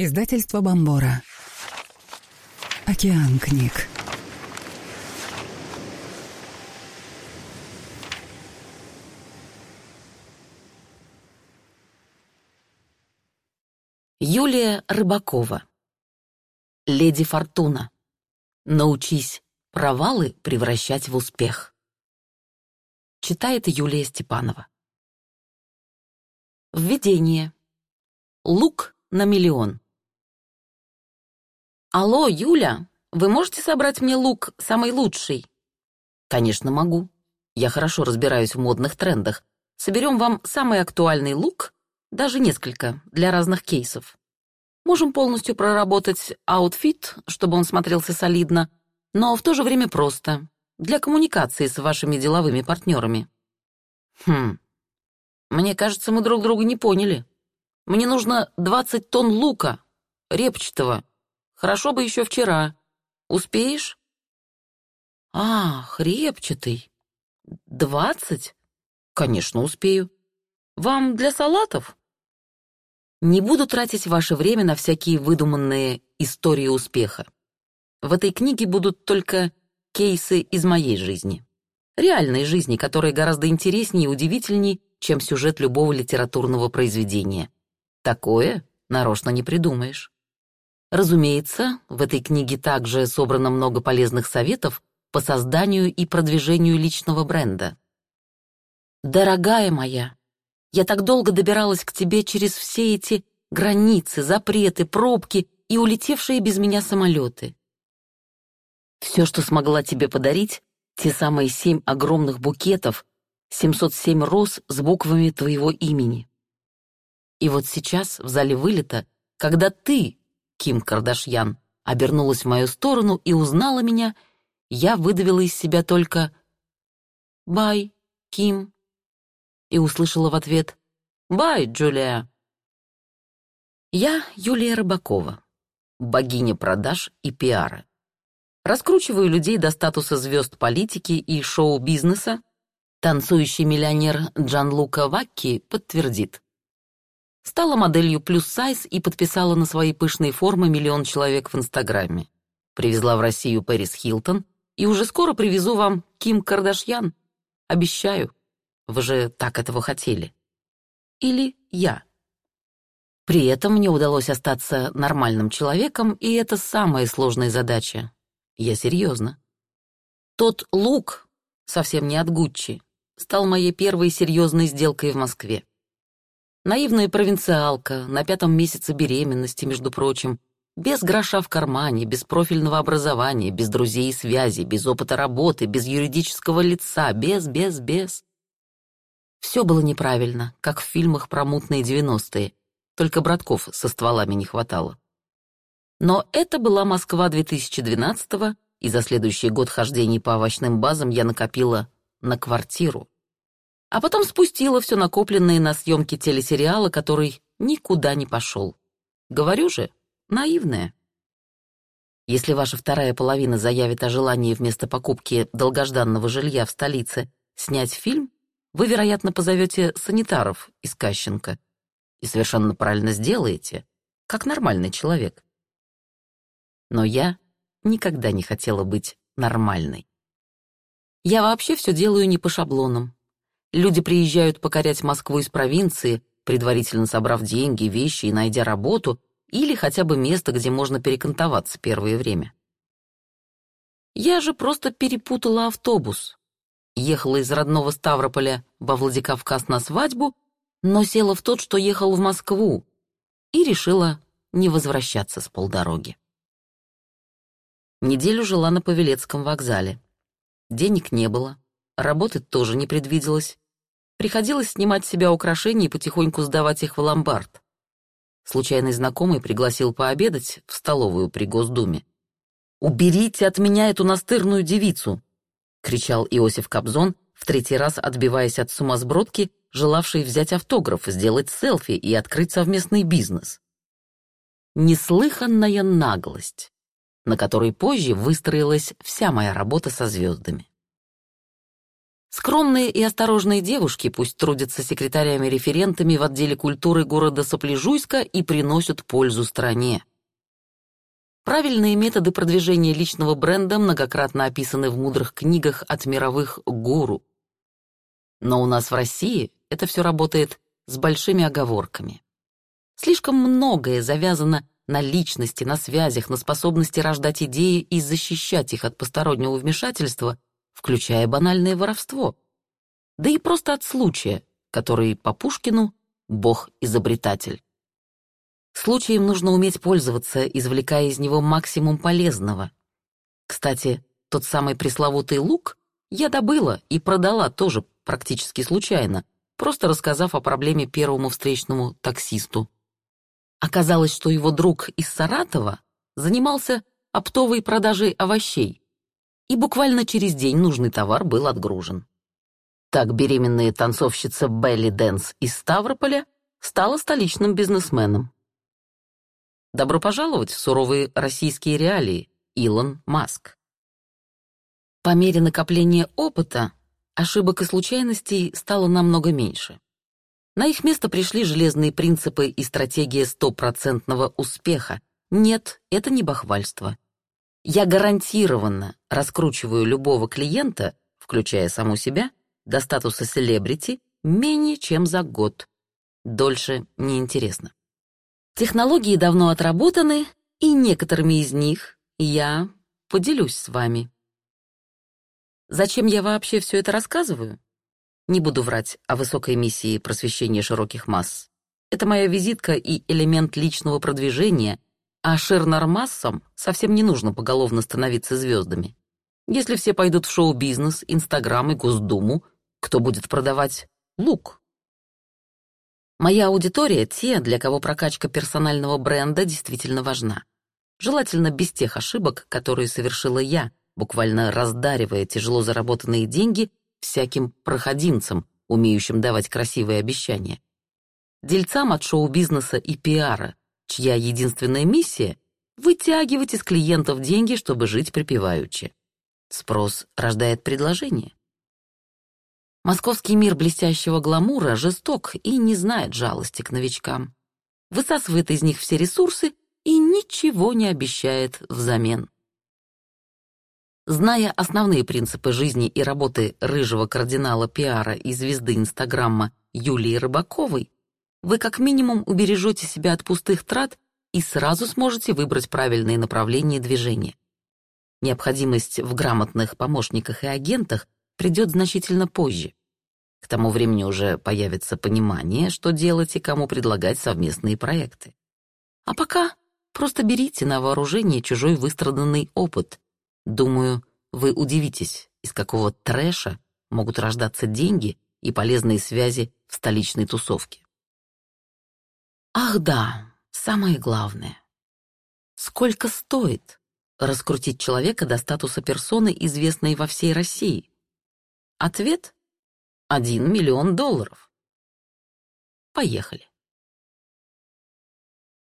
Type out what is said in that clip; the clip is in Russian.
Издательство Бомбора. Океан книг. Юлия Рыбакова. Леди Фортуна. Научись провалы превращать в успех. Читает Юлия Степанова. Введение. Лук на миллион. Алло, Юля, вы можете собрать мне лук самый лучший? Конечно, могу. Я хорошо разбираюсь в модных трендах. Соберем вам самый актуальный лук, даже несколько, для разных кейсов. Можем полностью проработать аутфит, чтобы он смотрелся солидно, но в то же время просто, для коммуникации с вашими деловыми партнерами. Хм, мне кажется, мы друг друга не поняли. Мне нужно 20 тонн лука, репчатого. Хорошо бы еще вчера. Успеешь? Ах, репчатый. Двадцать? Конечно, успею. Вам для салатов? Не буду тратить ваше время на всякие выдуманные истории успеха. В этой книге будут только кейсы из моей жизни. Реальной жизни, которые гораздо интереснее и удивительнее, чем сюжет любого литературного произведения. Такое нарочно не придумаешь. Разумеется, в этой книге также собрано много полезных советов по созданию и продвижению личного бренда. Дорогая моя, я так долго добиралась к тебе через все эти границы, запреты, пробки и улетевшие без меня самолеты. Все, что смогла тебе подарить, те самые семь огромных букетов, 707 роз с буквами твоего имени. И вот сейчас, в зале вылета, когда ты, Ким Кардашьян, обернулась в мою сторону и узнала меня, я выдавила из себя только «Бай, Ким», и услышала в ответ «Бай, Джулия». Я Юлия Рыбакова, богиня продаж и пиара. Раскручиваю людей до статуса звезд политики и шоу-бизнеса. Танцующий миллионер Джан Лука Вакки подтвердит. Стала моделью плюс сайз и подписала на свои пышные формы миллион человек в Инстаграме. Привезла в Россию Пэрис Хилтон и уже скоро привезу вам Ким Кардашьян. Обещаю. Вы же так этого хотели. Или я. При этом мне удалось остаться нормальным человеком, и это самая сложная задача. Я серьезно. Тот лук, совсем не от Гуччи, стал моей первой серьезной сделкой в Москве. Наивная провинциалка, на пятом месяце беременности, между прочим, без гроша в кармане, без профильного образования, без друзей и связей, без опыта работы, без юридического лица, без, без, без. Все было неправильно, как в фильмах про мутные девяностые, только братков со стволами не хватало. Но это была Москва 2012-го, и за следующий год хождений по овощным базам я накопила на квартиру. А потом спустила все накопленное на съемки телесериала, который никуда не пошел. Говорю же, наивная. Если ваша вторая половина заявит о желании вместо покупки долгожданного жилья в столице снять фильм, вы, вероятно, позовете санитаров из Кащенко и совершенно правильно сделаете, как нормальный человек. Но я никогда не хотела быть нормальной. Я вообще все делаю не по шаблонам. Люди приезжают покорять Москву из провинции, предварительно собрав деньги, вещи и найдя работу, или хотя бы место, где можно перекантоваться первое время. Я же просто перепутала автобус. Ехала из родного Ставрополя во Владикавказ на свадьбу, но села в тот, что ехал в Москву, и решила не возвращаться с полдороги. Неделю жила на Павелецком вокзале. Денег не было, работы тоже не предвиделось. Приходилось снимать себя украшения и потихоньку сдавать их в ломбард. Случайный знакомый пригласил пообедать в столовую при Госдуме. «Уберите от меня эту настырную девицу!» — кричал Иосиф Кобзон, в третий раз отбиваясь от сумасбродки, желавшей взять автограф, сделать селфи и открыть совместный бизнес. Неслыханная наглость на которой позже выстроилась вся моя работа со звездами. Скромные и осторожные девушки пусть трудятся секретарями-референтами в отделе культуры города Сопляжуйска и приносят пользу стране. Правильные методы продвижения личного бренда многократно описаны в мудрых книгах от мировых гуру. Но у нас в России это все работает с большими оговорками. Слишком многое завязано на личности, на связях, на способности рождать идеи и защищать их от постороннего вмешательства, включая банальное воровство. Да и просто от случая, который по Пушкину — бог-изобретатель. Случаем нужно уметь пользоваться, извлекая из него максимум полезного. Кстати, тот самый пресловутый лук я добыла и продала тоже практически случайно, просто рассказав о проблеме первому встречному таксисту. Оказалось, что его друг из Саратова занимался оптовой продажей овощей, и буквально через день нужный товар был отгружен. Так беременная танцовщица Белли Дэнс из Ставрополя стала столичным бизнесменом. Добро пожаловать в суровые российские реалии, Илон Маск. По мере накопления опыта ошибок и случайностей стало намного меньше. На их место пришли железные принципы и стратегия стопроцентного успеха. Нет, это не бахвальство. Я гарантированно раскручиваю любого клиента, включая саму себя, до статуса селебрити менее чем за год. Дольше неинтересно. Технологии давно отработаны, и некоторыми из них я поделюсь с вами. Зачем я вообще все это рассказываю? Не буду врать о высокой миссии просвещения широких масс. Это моя визитка и элемент личного продвижения, а ширнормассам совсем не нужно поголовно становиться звездами. Если все пойдут в шоу-бизнес, Инстаграм и Госдуму, кто будет продавать лук? Моя аудитория — те, для кого прокачка персонального бренда действительно важна. Желательно без тех ошибок, которые совершила я, буквально раздаривая тяжело заработанные деньги всяким проходимцам, умеющим давать красивые обещания. Дельцам от шоу-бизнеса и пиара, чья единственная миссия — вытягивать из клиентов деньги, чтобы жить припеваючи. Спрос рождает предложение. Московский мир блестящего гламура жесток и не знает жалости к новичкам. Высасывает из них все ресурсы и ничего не обещает взамен. Зная основные принципы жизни и работы рыжего кардинала пиара и звезды Инстаграма Юлии Рыбаковой, вы как минимум убережете себя от пустых трат и сразу сможете выбрать правильные направления движения. Необходимость в грамотных помощниках и агентах придет значительно позже. К тому времени уже появится понимание, что делать и кому предлагать совместные проекты. А пока просто берите на вооружение чужой выстраданный опыт. Думаю, вы удивитесь, из какого трэша могут рождаться деньги и полезные связи в столичной тусовке. Ах да, самое главное. Сколько стоит раскрутить человека до статуса персоны, известной во всей России? Ответ — один миллион долларов. Поехали.